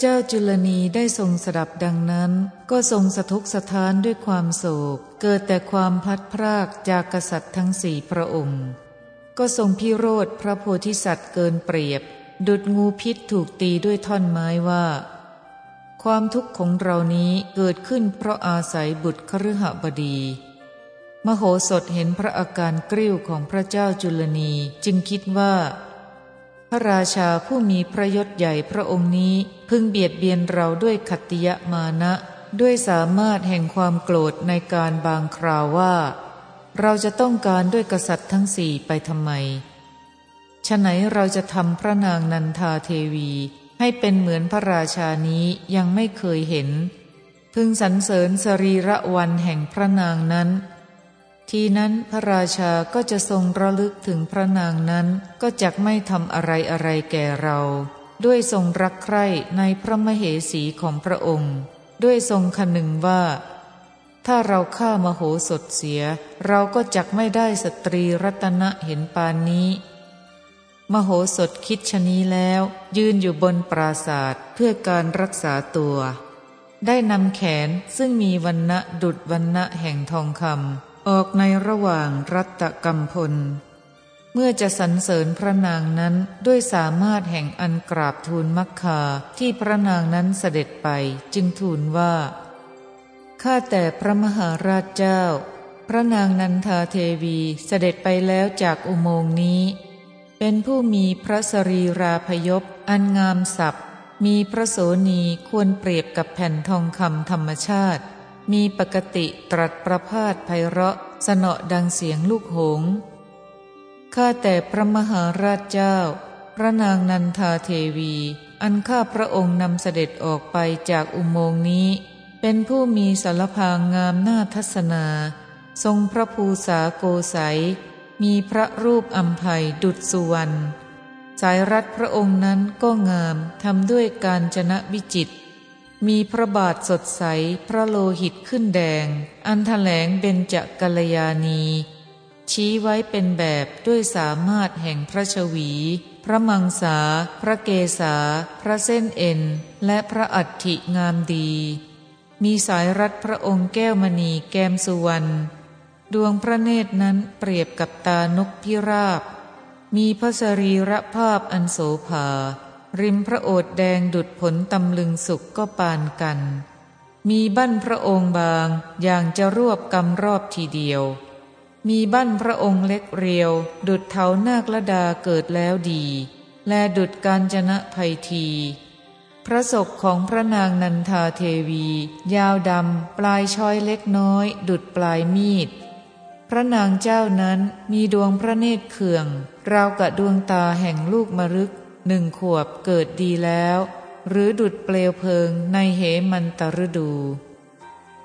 เจ้าจุลนีได้ทรงสดับดังนั้น ก็ทรงสะทุกสะท้านด้วยความโศก เกิดแต่ความพลัดพรากจากกษัตริย์ทั้งสี่พระองค์ ก็ทรงพิโรธพระโพธิสัตว์เกินเปรียบ ดุดงูพิษถูกตีด้วยท่อนไม้ว่า ความทุกข์ของเรานี้เกิดขึ้นเพราะอาศัยบุตรคฤหบดี มโหสถเห็นพระอาการกริ้วของพระเจ้าจุลนีจึงคิดว่า พระราชาผู้มีพระยศใหญ่พระองค์นี้พึงเบียดเบียนเราด้วยขัตติยมานะ ด้วยสามารถแห่งความโกรธในการบางคราวว่า เราจะต้องการด้วยกษัตริย์ทั้งสี่ไปทำไมฉะไหนเราจะทำพระนางนันทาเทวี ให้เป็นเหมือนพระราชานี้ยังไม่เคยเห็น พึงสรรเสริญสรีระวันแห่งพระนางนั้น ทีนั้นพระราชาก็จะทรงระลึกถึงพระนางนั้นก็จะไม่ทำอะไรอะไรแก่เรา ด้วยทรงรักใคร่ในพระมเหสีของพระองค์ ด้วยทรงคนึงว่า ถ้าเราฆ่ามโหสถเสีย เราก็จักไม่ได้สตรีรัตนะเห็นปานนี้ มโหสถคิดชนี้แล้ว ยืนอยู่บนปราศาสตร์เพื่อการรักษาตัว ได้นำแขนซึ่งมีวันณะดุดวันณะแห่งทองคำ ออกในระหว่างรัตกรรมพล เมื่อจะสรรเสริญพระนางนั้นด้วยสามารถแห่งอันกราบทูลมักคาที่พระนางนั้นเสด็จไปจึงทูลว่า ข้าแต่พระมหาราชเจ้า พระนางนันทาเทวีเสด็จไปแล้วจากอุโมงค์นี้ เป็นผู้มีพระสรีราพยพอันงามสับมีพระโสนีควรเปรียบกับแผ่นทองคำธรรมชาติ มีปกติตรัสประพาสไพเราะสนอดังเสียงลูกหง ข้าแต่พระมหาราชเจ้า พระนางนันทาเทวี อันข้าพระองค์นำเสด็จออกไปจากอุโมงค์นี้ เป็นผู้มีสารพางงามหน้าทัศนา ทรงพระภูษาโกสัย มีพระรูปอัมภัยดุจสุวรรณ สายรัดพระองค์นั้นก็งามทำด้วยการจนะวิจิตร มีพระบาทสดใสพระโลหิตขึ้นแดง อันแถลงเบญจกัลยาณี ชี้ไว้เป็นแบบด้วยสามารถแห่งพระชวี พระมังสา พระเกศา พระเส้นเอ็น และพระอัฐิงามดี มีสายรัดพระองค์แก้วมณีแก้มสุวรรณดวงพระเนตรนั้นเปรียบกับตานกพิราบ มีพระสรีระภาพอันโสภา ริมพระโอษแดงดุดผลตำลึงสุกก็ปานกัน มีบั้นพระองค์บางอย่างจะรวบกำรอบทีเดียว มีบั้นพระองค์เล็กเรียว ดุดเทานาคละดาเกิดแล้วดี และดุดการจนะภัยที พระศกของพระนางนันทาเทวี ยาวดำปลายช้อยเล็กน้อย ดุดปลายมีดพระนางเจ้านั้นมีดวงพระเนตรเขื่อง ราวกับดวงตาแห่งลูกมรึก หนึ่งขวบเกิดดีแล้ว หรือดุดเปลวเพลิงในเหมันตรดู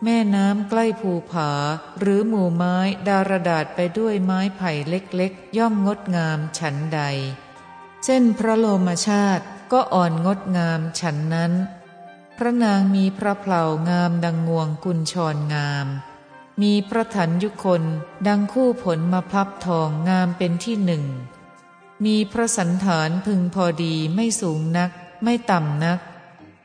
แม่น้ำใกล้ภูผา หรือหมู่ไม้ดารดาษไปด้วยไม้ไผ่เล็กๆ ย่อมงดงามฉันใดเส้นพระโลมชาติก็อ่อนงดงามฉันนั้น พระนางมีพระเพลางามดังงวงกุญชรงาม มีพระถันยุคนดังคู่ผลมาพับทองงามเป็นที่หนึ่ง มีพระสันฐานพึงพอดีไม่สูงนัก ไม่ต่ำนัก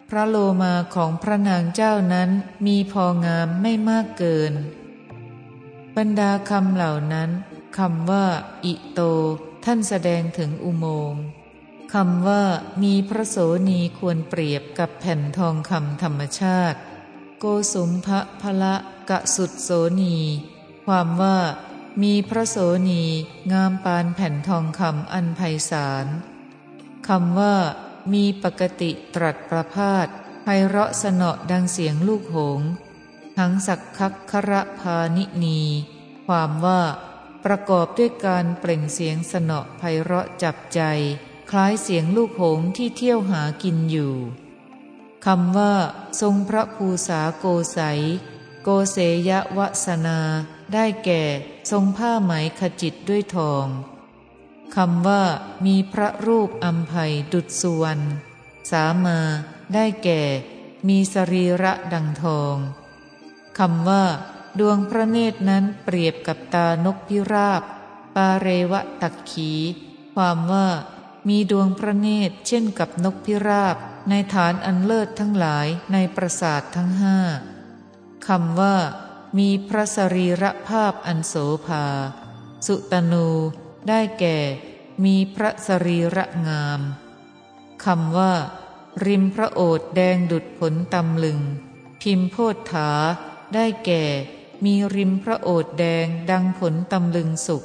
พระโลมาของพระนางเจ้านั้นมีพองามไม่มากเกิน บรรดาคำเหล่านั้นคำว่า อิโต ท่านแสดงถึงอุโมงค์คำว่ามีพระโสนีควรเปรียบกับแผ่นทองคำธรรมชาติ โกสุมพะพละกะสุดโสนี ความว่า มีพระโสนีงามปานแผ่นทองคำอันไพศาลคำว่า มีปกติตรัสประพาสไพเราะสนอดังเสียงลูกหง ทั้งสักคักคระพานินีความว่า ประกอบด้วยการเปล่งเสียงสนอไพเราะจับใจ คล้ายเสียงลูกหงที่เที่ยวหากินอยู่คำว่า ทรงพระภูษาโกใส โกเสยวสนา ได้แก่ทรงผ้าไหมขจิตด้วยทองคำว่ามีพระรูปอัมภัยดุจสุวรรณสามา ได้แก่ มีสรีระดังทองคำว่า ดวงพระเนตรนั้นเปรียบกับตานกพิราบ ปาเรวะตักขี ความว่า มีดวงพระเนตรเช่นกับนกพิราบ ในฐานอันเลิศทั้งหลายในประสาททั้งห้า คำว่า มีพระสรีระภาพอันโสภา สุตนูได้แก่ มีพระสรีระงามคำว่า ริมพระโอษแดงดุดผลตำลึง พิมพ์โพธาได้แก่ มีริมพระโอษแดงดังผลตำลึงสุก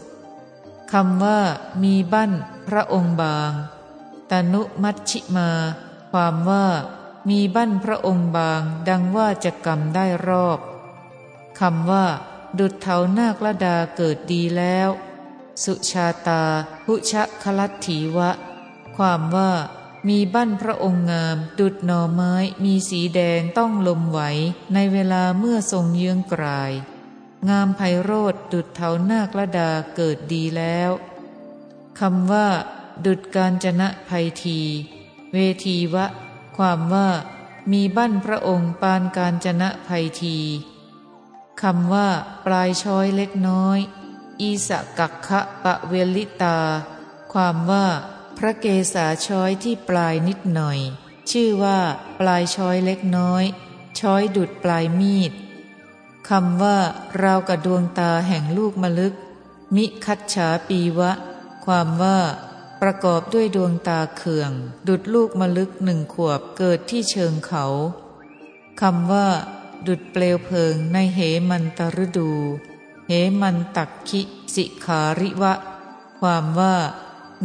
คำว่า มีบั้นพระองค์บาง ตนุมัชชิมา ความว่า มีบั้นพระองค์บางดังว่าจะกรรมได้รอบคำว่า ดุดเถานาคละดาเกิดดีแล้ว สุชาตาหุชะคลัตถีวะ ความว่ามีบั้นพระองค์งาม ดุดหน่อไม้มีสีแดงต้องลมไหว ในเวลาเมื่อทรงเยื้องกลาย งามไพโรธดุดเถานาคละดาเกิดดีแล้วคำว่า ดุดการจนะภัยที เวทีวะ ความว่ามีบั้นพระองค์ปานการจนะภัยทีคำว่า ปลายช้อยเล็กน้อย อีสะกักคะปะเวลิตา ความว่า พระเกศาช้อยที่ปลายนิดหน่อย ชื่อว่า ปลายช้อยเล็กน้อย ช้อยดุดปลายมีดคำว่าราวกับดวงตาแห่งลูกมะลึก มิคัดฉาปีวะ ความว่า ประกอบด้วยดวงตาเขื่อง ดุดลูกมะลึกหนึ่งขวบเกิดที่เชิงเขาคำว่า ดุดเปลวเพลิงในเหมันตรดู เหมันตักคิสิขาริวะ ความว่า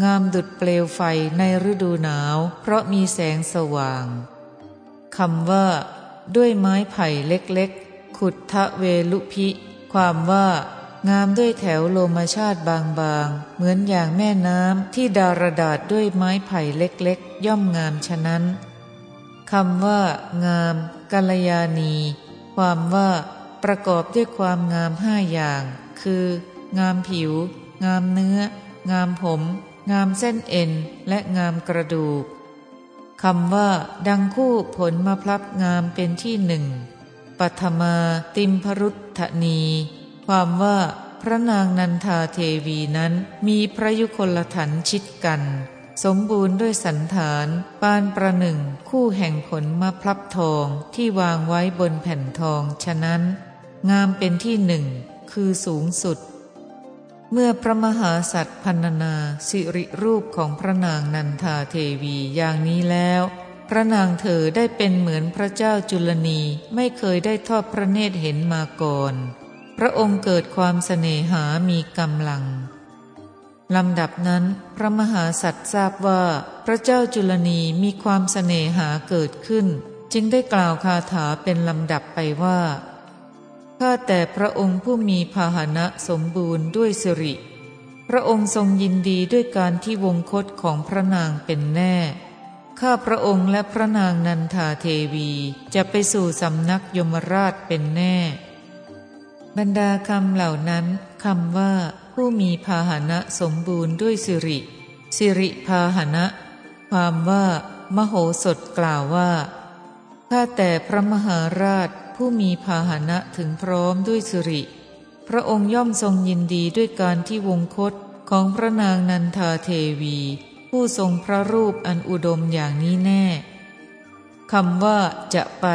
งามดุดเปลวไฟในฤดูหนาว เพราะมีแสงสว่างคำว่า ด้วยไม้ไผ่เล็กๆ ขุดทะเวลุพิ ความว่า งามด้วยแถวโลมาชาติบางๆ เหมือนอย่างแม่น้ำที่ดารดาษด้วยไม้ไผ่เล็กๆ ย่อมงามฉะนั้นคำว่า งามกัลยาณี ความว่า ประกอบด้วยความงามห้าอย่าง คือ งามผิว งามเนื้อ งามผม งามเส้นเอ็น และงามกระดูกคำว่า ดังคู่ผลมาพลับงามเป็นที่หนึ่งปัทมาติมพรุธนี ความว่าพระนางนันทาเทวีนั้นมีพระยุคลถันชิดกัน สมบูรณ์ด้วยสันฐาน ปานประหนึ่งคู่แห่งผลมะพลับทองที่วางไว้บนแผ่นทองฉะนั้น งามเป็นที่หนึ่ง คือสูงสุด เมื่อพระมหาสัตว์พันนาสิริรูปของพระนางนันทาเทวีอย่างนี้แล้วพระนางเธอได้เป็นเหมือนพระเจ้าจุลนีไม่เคยได้ทอดพระเนตรเห็นมาก่อน พระองค์เกิดความเสน่หามีกำลังลำดับนั้นพระมหาสัตว์ทราบว่า พระเจ้าจุลนีมีความเสน่หาเกิดขึ้น จึงได้กล่าวคาถาเป็นลำดับไปว่าข้าแต่พระองค์ผู้มีพาหนะสมบูรณ์ด้วยสิริ พระองค์ทรงยินดีด้วยการที่วงคตของพระนางเป็นแน่ ข้าพระองค์และพระนางนันทาเทวีจะไปสู่สำนักยมราชเป็นแน่ บรรดาคำเหล่านั้นคำว่า ผู้มีพาหนะสมบูรณ์ด้วยสิริ สิริพาหนะ ความว่า มโหสถกล่าวว่าข้าแต่พระมหาราชผู้มีพาหนะถึงพร้อมด้วยสิริ พระองค์ย่อมทรงยินดีด้วยการที่วงคตของพระนางนันทาเทวี ผู้ทรงพระรูปอันอุดมอย่างนี้แน่คำว่าจะไป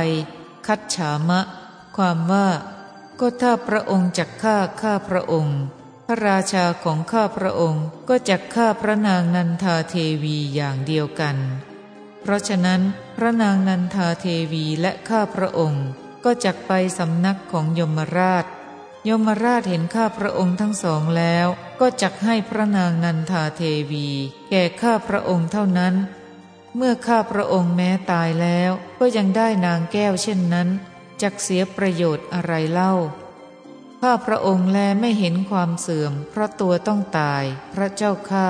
คัดฉามะ ความว่า ก็ถ้าพระองค์จักฆ่าข้าพระองค์ พระราชาของข้าพระองค์ก็จักฆ่าพระนางนันทาเทวีอย่างเดียวกัน เพราะฉะนั้นพระนางนันทาเทวีและข้าพระองค์ก็จักไปสำนักของยมราช ยมราชเห็นข้าพระองค์ทั้งสองแล้ว ก็จักให้พระนางนันทาเทวี แก่ข้าพระองค์เท่านั้น เมื่อข้าพระองค์แม้ตายแล้ว ก็ยังได้นางแก้วเช่นนั้น จักเสียประโยชน์อะไรเล่า ข้าพระองค์แลไม่เห็นความเสื่อม เพราะตัวต้องตายพระเจ้าข้า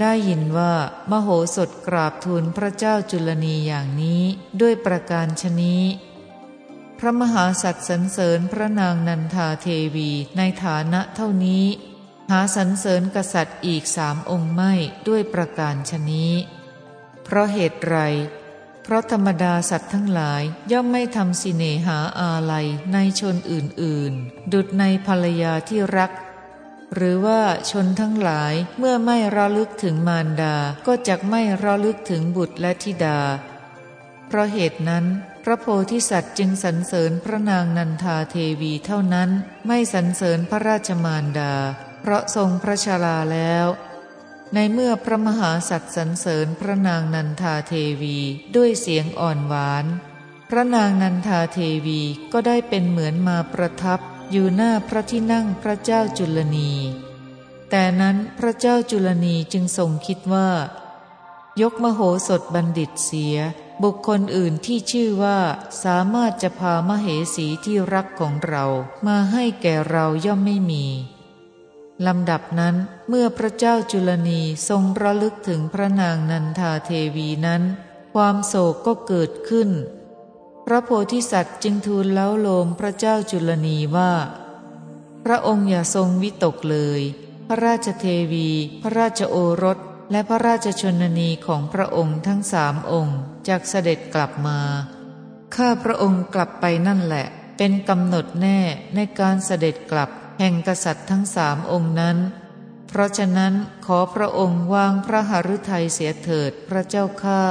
ได้ยินว่ามโหสถกราบทูลพระเจ้าจุลนีอย่างนี้ด้วยประการชนี้ พระมหาสัตว์สรรเสริญพระนางนันทาเทวีในฐานะเท่านี้ หาสรรเสริญกษัตริย์อีกสามองค์ไม่ด้วยประการชนี้ เพราะเหตุไร พราะธรรมดาสัตว์ทั้งหลายย่อมไม่ทำสิเนหาอาลัยในชนอื่นๆ ดุดในภรรยาที่รัก หรือว่าชนทั้งหลายเมื่อไม่ระลึกถึงมารดาก็จะไม่ระลึกถึงบุตรและธิดา เพราะเหตุนั้น พระโพธิสัตว์จึงสรรเสริญพระนางนันทาเทวีเท่านั้น ไม่สรรเสริญพระราชมารดา เพราะทรงพระชาลาแล้ว ในเมื่อพระมหาสัตว์สรรเสริญพระนางนันทาเทวีด้วยเสียงอ่อนหวาน พระนางนันทาเทวีก็ได้เป็นเหมือนมาประทับอยู่หน้าพระที่นั่งพระเจ้าจุลนี แต่นั้นพระเจ้าจุลนีจึงทรงคิดว่า ยกมโหสถบัณฑิตเสีย บุคคลอื่นที่ชื่อว่าสามารถจะพามเหสีที่รักของเรามาให้แก่เราย่อมไม่มี ลำดับนั้นเมื่อพระเจ้าจุลนีทรงระลึกถึงพระนางนันทาเทวีนั้น ความโศกก็เกิดขึ้น พระโพธิสัตว์จึงทูลเล้าโลมพระเจ้าจุลนีว่า พระองค์อย่าทรงวิตกเลย พระราชเทวี พระราชโอรส และพระราชชนนีของพระองค์ทั้งสามองค์จากเสด็จกลับมาข้าพระองค์กลับไปนั่นแหละ เป็นกำหนดแน่ในการเสด็จกลับ แห่งกษัตริย์ทั้งสามองค์นั้น เพราะฉะนั้นขอพระองค์วางพระหฤทัยเสียเถิดพระเจ้าข้า